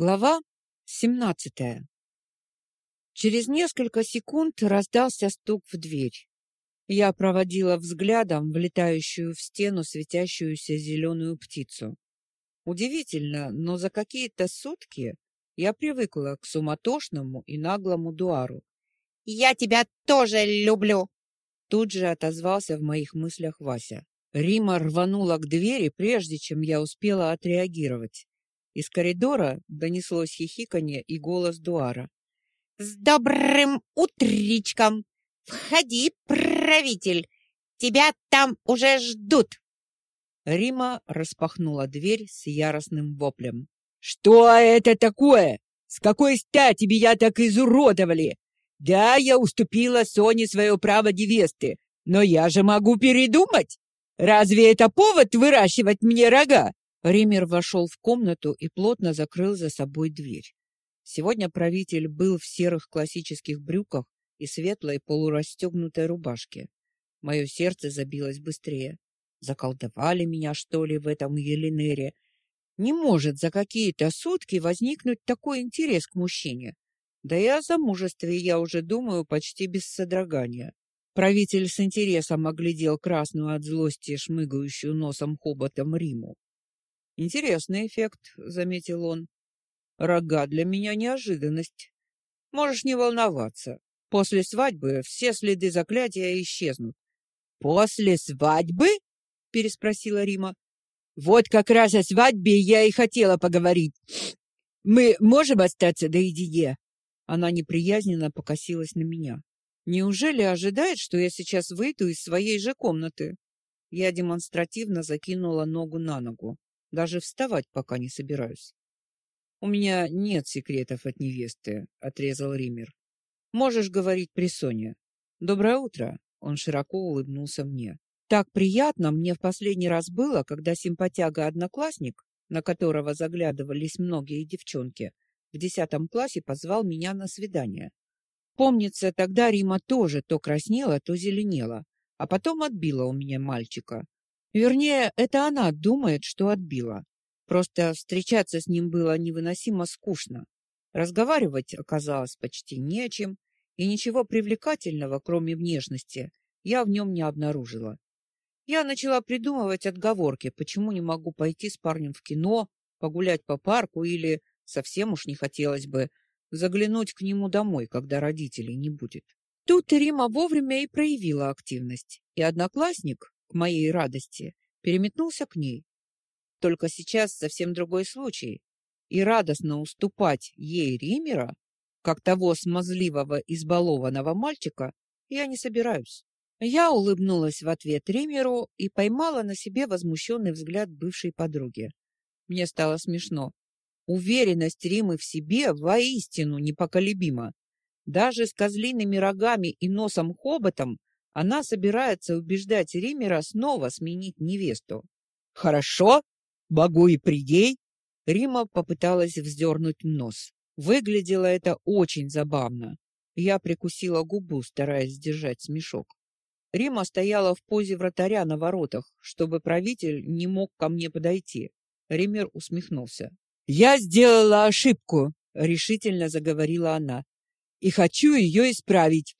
Глава 17. Через несколько секунд раздался стук в дверь. Я проводила взглядом влетающую в стену светящуюся зеленую птицу. Удивительно, но за какие-то сутки я привыкла к суматошному и наглому дуару. «Я тебя тоже люблю!» Тут же отозвался в моих мыслях Вася. Рима рванула к двери, прежде чем я успела отреагировать. Из коридора донеслось хихиканье и голос Дуара. «С добрым утречком! Входи, правитель! Тебя там уже ждут!» Рима распахнула дверь с яростным воплем. «Что это такое? С какой стати меня так изуродовали? Да, я уступила Соне свое право невесты, но я же могу передумать! Разве это повод выращивать мне рога? Ример вошел в комнату и плотно закрыл за собой дверь. Сегодня правитель был в серых классических брюках и светлой полурастегнутой рубашке. Мое сердце забилось быстрее. Заколдовали меня, что ли, в этом Еленере? Не может за какие-то сутки возникнуть такой интерес к мужчине. Да и о замужестве я уже думаю почти без содрогания. Правитель с интересом оглядел красную от злости шмыгающую носом хоботом Риму. Интересный эффект, заметил он. Рога для меня неожиданность. Можешь не волноваться. После свадьбы все следы заклятия исчезнут. После свадьбы? переспросила Рима. Вот как раз о свадьбе я и хотела поговорить. Мы можем остаться наедине? Она неприязненно покосилась на меня. Неужели ожидает, что я сейчас выйду из своей же комнаты? Я демонстративно закинула ногу на ногу. Даже вставать пока не собираюсь. У меня нет секретов от невесты, отрезал Ример. Можешь говорить при Соне. Доброе утро. Он широко улыбнулся мне. Так приятно мне в последний раз было, когда симпатяга-одноклассник, на которого заглядывались многие девчонки, в десятом классе позвал меня на свидание. Помнится, тогда Рима тоже то краснела, то зеленела, а потом отбила у меня мальчика. Вернее, это она думает, что отбила. Просто встречаться с ним было невыносимо скучно. Разговаривать оказалось почти не о чем, и ничего привлекательного, кроме внешности, я в нем не обнаружила. Я начала придумывать отговорки, почему не могу пойти с парнем в кино, погулять по парку или, совсем уж не хотелось бы, заглянуть к нему домой, когда родителей не будет. Тут Рима вовремя и проявила активность, и одноклассник, к моей радости, переметнулся к ней. Только сейчас совсем другой случай, и радостно уступать ей Римера, как того смазливого, избалованного мальчика, я не собираюсь. Я улыбнулась в ответ Римеру и поймала на себе возмущенный взгляд бывшей подруги. Мне стало смешно. Уверенность Римы в себе воистину непоколебима. Даже с козлиными рогами и носом-хоботом она собирается убеждать Римера снова сменить невесту. Хорошо, могу и придей. Рима попыталась вздернуть нос. Выглядело это очень забавно. Я прикусила губу, стараясь сдержать смешок. Рима стояла в позе вратаря на воротах, чтобы правитель не мог ко мне подойти. Ример усмехнулся. «Я сделала ошибку», — решительно заговорила она, — «и хочу ее исправить.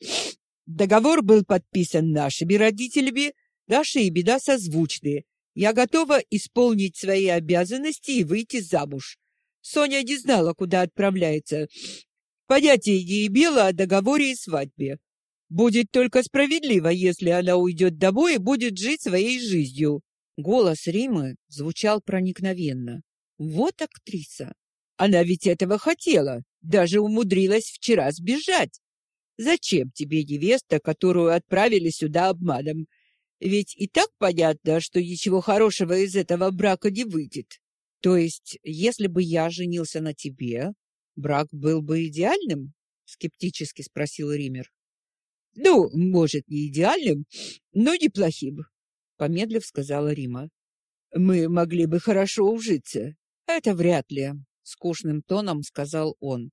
Договор был подписан нашими родителями, наши и беда созвучные. Я готова исполнить свои обязанности и выйти замуж. Соня не знала, куда отправляется. Понятия не имела о договоре и свадьбе. Будет только справедливо, если она уйдет домой и будет жить своей жизнью. Голос Римы звучал проникновенно. Вот актриса. Она ведь этого хотела, даже умудрилась вчера сбежать. Зачем тебе невеста, которую отправили сюда обманом? Ведь и так понятно, что ничего хорошего из этого брака не выйдет. То есть, если бы я женился на тебе, брак был бы идеальным? скептически спросил Ример. Ну, может, не идеальным, но неплохим, помедлив сказала Рима. Мы могли бы хорошо ужиться. Это вряд ли, скучным тоном сказал он.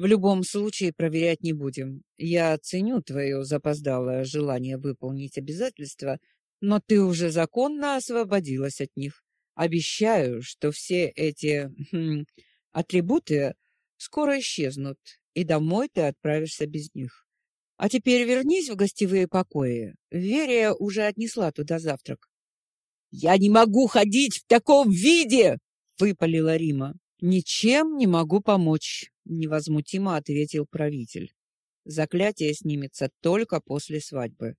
В любом случае проверять не будем. Я ценю твое запоздалое желание выполнить обязательства, но ты уже законно освободилась от них. Обещаю, что все эти хм, Атрибуты скоро исчезнут, и домой ты отправишься без них. А теперь вернись в гостевые покои. Верия уже отнесла туда завтрак. «Я не могу ходить в таком виде!» — выпалила Рима. «Ничем не могу помочь», — невозмутимо ответил правитель. «Заклятие снимется только после свадьбы».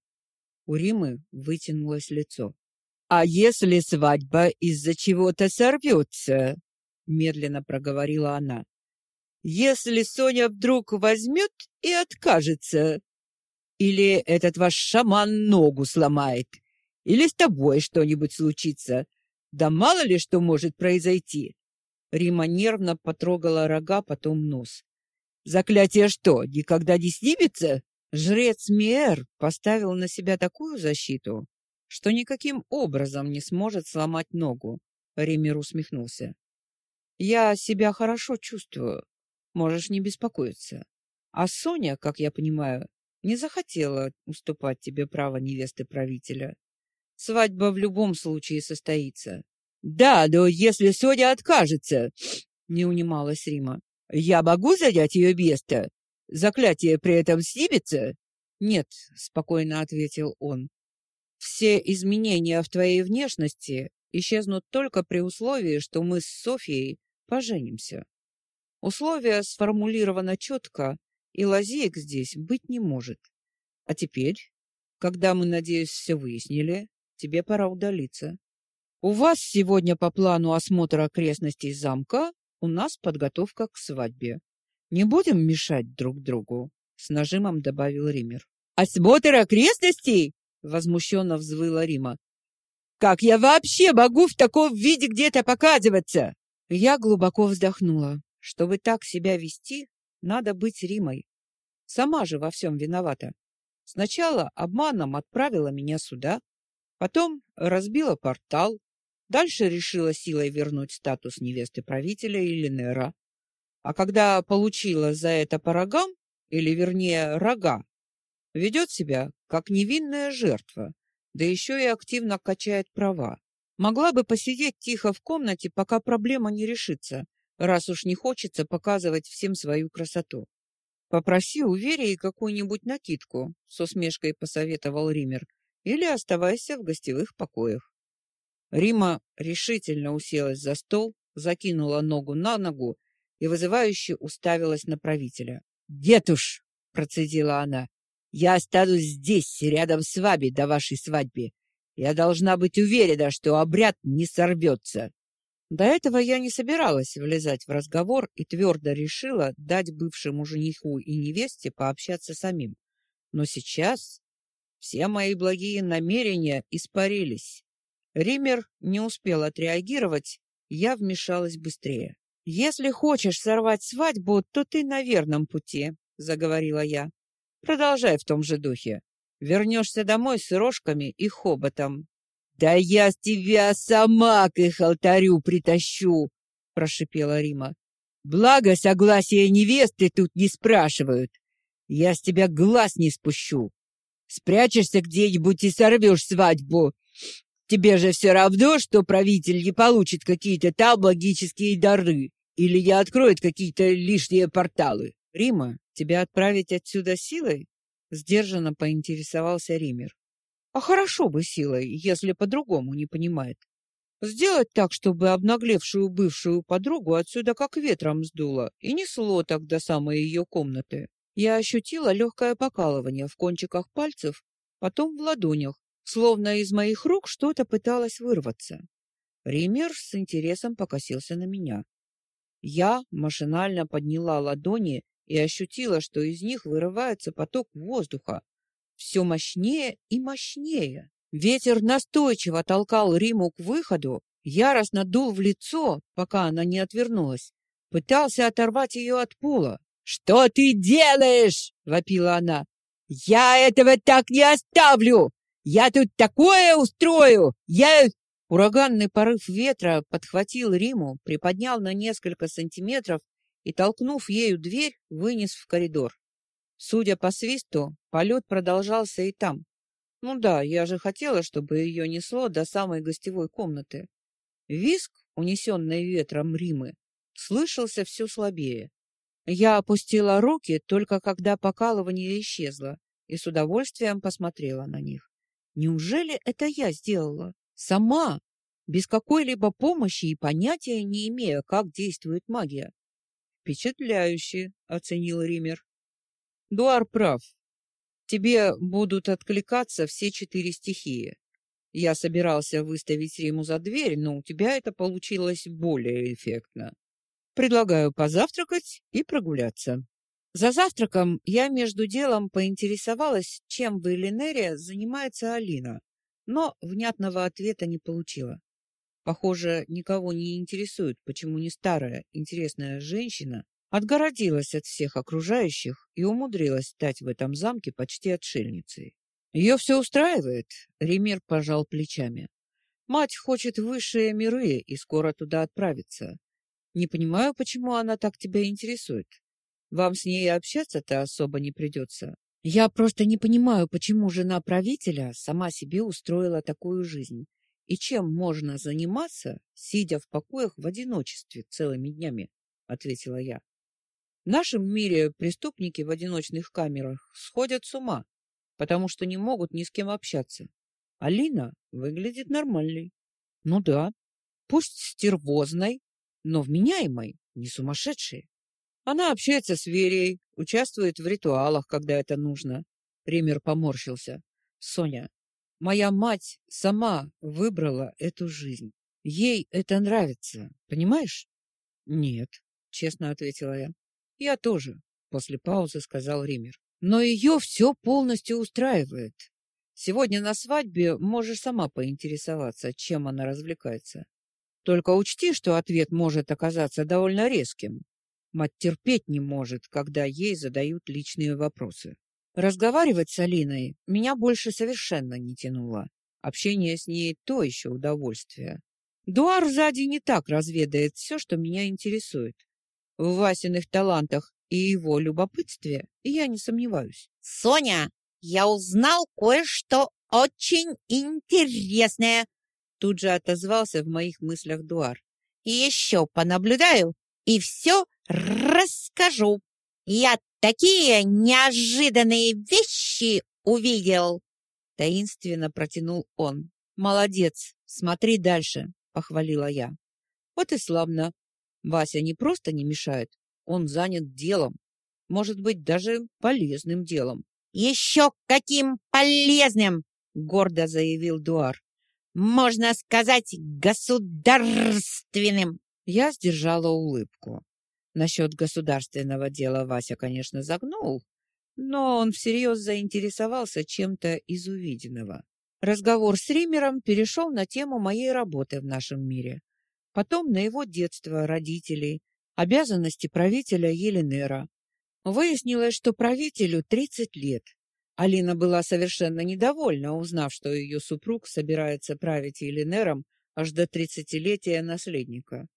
У Римы вытянулось лицо. «А если свадьба из-за чего-то сорвется?» — медленно проговорила она. «Если Соня вдруг возьмет и откажется? Или этот ваш шаман ногу сломает? Или с тобой что-нибудь случится? Да мало ли что может произойти!» Рима нервно потрогала рога, потом нос. «Заклятие что, никогда не снимется?» Жрец Миэр поставил на себя такую защиту, что никаким образом не сможет сломать ногу. Ример усмехнулся. «Я себя хорошо чувствую. Можешь не беспокоиться. А Соня, как я понимаю, не захотела уступать тебе право невесты правителя. Свадьба в любом случае состоится. Да, но если Соня откажется, не унималась Рима. Я могу занять ее место? Заклятие при этом снимется? Нет, спокойно ответил он. Все изменения в твоей внешности исчезнут только при условии, что мы с Софией поженимся. Условие сформулировано четко, и лазеек здесь быть не может. А теперь, когда мы, надеюсь, все выяснили, тебе пора удалиться. У вас сегодня по плану осмотр окрестностей замка, у нас подготовка к свадьбе. Не будем мешать друг другу, с нажимом добавил Ример. Осмотр окрестностей? возмущенно взвыла Рима. Как я вообще могу в таком виде где-то показываться? Я глубоко вздохнула. Чтобы так себя вести, надо быть Римой. Сама же во всем виновата. Сначала обманом отправила меня сюда, потом разбила портал, Дальше решила силой вернуть статус невесты правителя Элинера. А когда получила за это по рогам, или вернее рога, ведет себя как невинная жертва, да еще и активно качает права. Могла бы посидеть тихо в комнате, пока проблема не решится, раз уж не хочется показывать всем свою красоту. Попроси у Верии какую-нибудь накидку, с усмешкой посоветовал Ример, или оставайся в гостевых покоях. Рима решительно уселась за стол, закинула ногу на ногу и вызывающе уставилась на правителя. «Дедуш!» — процедила она. «Я останусь здесь, рядом с вами, до вашей свадьбы. Я должна быть уверена, что обряд не сорвется». До этого я не собиралась влезать в разговор и твердо решила дать бывшему жениху и невесте пообщаться самим. Но сейчас все мои благие намерения испарились. Ример не успел отреагировать, я вмешалась быстрее. «Если хочешь сорвать свадьбу, то ты на верном пути», — заговорила я. «Продолжай в том же духе. Вернешься домой с рожками и хоботом». «Да я с тебя сама к их алтарю притащу!» — прошипела Рима. «Благо, согласия невесты тут не спрашивают. Я с тебя глаз не спущу. Спрячешься где-нибудь и сорвешь свадьбу. Тебе же все равно, что правитель не получит какие-то там магические дары или не откроет какие-то лишние порталы. Рима, тебя отправить отсюда силой? Сдержанно поинтересовался Ример. А хорошо бы силой, если по-другому не понимает. Сделать так, чтобы обнаглевшую бывшую подругу отсюда как ветром сдуло и несло так до самой ее комнаты. Я ощутила легкое покалывание в кончиках пальцев, потом в ладонях, Словно из моих рук что-то пыталось вырваться. Ример с интересом покосился на меня. Я машинально подняла ладони и ощутила, что из них вырывается поток воздуха. Все мощнее и мощнее. Ветер настойчиво толкал Риму к выходу, яростно дул в лицо, пока она не отвернулась. Пытался оторвать ее от пола. «Что ты делаешь?» — вопила она. «Я этого так не оставлю! Я тут такое устрою! Я...» Ураганный порыв ветра подхватил Риму, приподнял на несколько сантиметров и, толкнув ею дверь, вынес в коридор. Судя по свисту, полет продолжался и там. Ну да, я же хотела, чтобы ее несло до самой гостевой комнаты. Виск, унесенный ветром Римы, слышался все слабее. Я опустила руки только когда покалывание исчезло и с удовольствием посмотрела на них. Неужели это я сделала? Сама, без какой-либо помощи и понятия не имея, как действует магия. Впечатляюще, оценил Ример. Дуар прав. Тебе будут откликаться все четыре стихии. Я собирался выставить Риму за дверь, но у тебя это получилось более эффектно. Предлагаю позавтракать и прогуляться. За завтраком я между делом поинтересовалась, чем в Элинере занимается Алина, но внятного ответа не получила. Похоже, никого не интересует, почему не старая, интересная женщина отгородилась от всех окружающих и умудрилась стать в этом замке почти отшельницей. Ее все устраивает, Ремир пожал плечами. Мать хочет высшие миры и скоро туда отправится. Не понимаю, почему она так тебя интересует. Вам с ней общаться-то особо не придется. Я просто не понимаю, почему жена правителя сама себе устроила такую жизнь и чем можно заниматься, сидя в покоях в одиночестве целыми днями, ответила я. В нашем мире преступники в одиночных камерах сходят с ума, потому что не могут ни с кем общаться. Алина выглядит нормальной. Ну да, пусть стервозной, но вменяемой, не сумасшедшей. Она общается с Верей, участвует в ритуалах, когда это нужно. Ример поморщился. Соня, моя мать сама выбрала эту жизнь. Ей это нравится, понимаешь? Нет, честно ответила я. Я тоже, после паузы сказал Ример. Но ее все полностью устраивает. Сегодня на свадьбе можешь сама поинтересоваться, чем она развлекается. Только учти, что ответ может оказаться довольно резким. Мать терпеть не может, когда ей задают личные вопросы. Разговаривать с Алиной меня больше совершенно не тянуло. Общение с ней — то еще удовольствие. Дуар сзади не так разведает все, что меня интересует. В Васиных талантах и его любопытстве я не сомневаюсь. «Соня, я узнал кое-что очень интересное!» Тут же отозвался в моих мыслях Дуар. «И еще понаблюдаю, и все расскажу. Я такие неожиданные вещи увидел. Таинственно протянул он. Молодец, смотри дальше, похвалила я. Вот и славно. Вася не просто не мешает, он занят делом. Может быть, даже полезным делом. Еще каким полезным, гордо заявил Дуар. Можно сказать, государственным. Я сдержала улыбку. Насчет государственного дела Вася, конечно, загнул, но он всерьез заинтересовался чем-то из увиденного. Разговор с Римером перешел на тему моей работы в нашем мире, потом на его детство, родителей, обязанности правителя Еленера. Выяснилось, что правителю 30 лет. Алина была совершенно недовольна, узнав, что ее супруг собирается править Еленером аж до тридцатилетия наследника.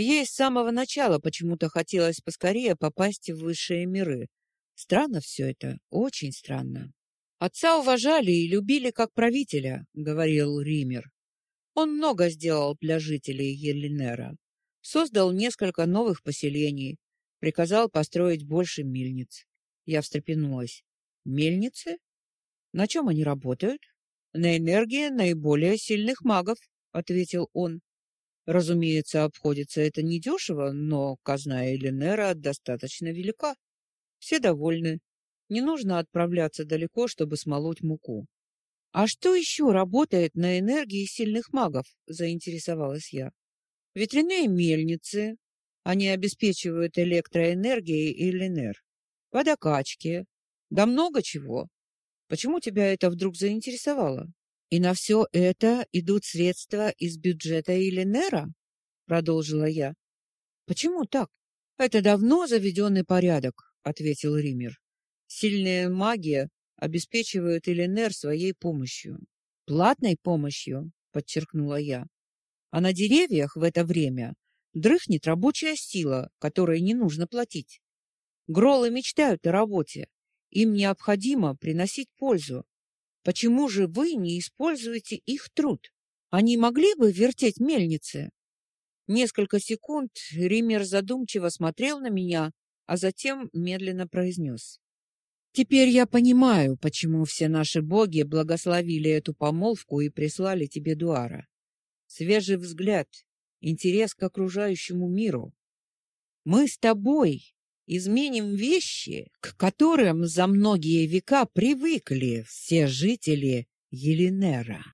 Ей с самого начала почему-то хотелось поскорее попасть в высшие миры. Странно все это, очень странно. Отца уважали и любили как правителя, говорил Ример. Он много сделал для жителей Елинера. Создал несколько новых поселений, приказал построить больше мельниц. Я встрепенулась. Мельницы? На чем они работают? На энергии наиболее сильных магов, ответил он. Разумеется, обходится это недешево, но казна Эленера достаточно велика. Все довольны. Не нужно отправляться далеко, чтобы смолоть муку. А что еще работает на энергии сильных магов? заинтересовалась я. Ветряные мельницы. Они обеспечивают электроэнергией Эленер. Водокачки. Да много чего. Почему тебя это вдруг заинтересовало? И на все это идут средства из бюджета Еленера? Продолжила я. Почему так? Это давно заведенный порядок, ответил Ример. Сильная магия обеспечивает Еленер своей помощью. Платной помощью, подчеркнула я. А на деревьях в это время дрыхнет рабочая сила, которой не нужно платить. Гролы мечтают о работе. Им необходимо приносить пользу, Почему же вы не используете их труд? Они могли бы вертеть мельницы? Несколько секунд Ример задумчиво смотрел на меня, а затем медленно произнес. «Теперь я понимаю, почему все наши боги благословили эту помолвку и прислали тебе Дуара. Свежий взгляд, интерес к окружающему миру. Мы с тобой изменим вещи, к которым за многие века привыкли все жители Еленера.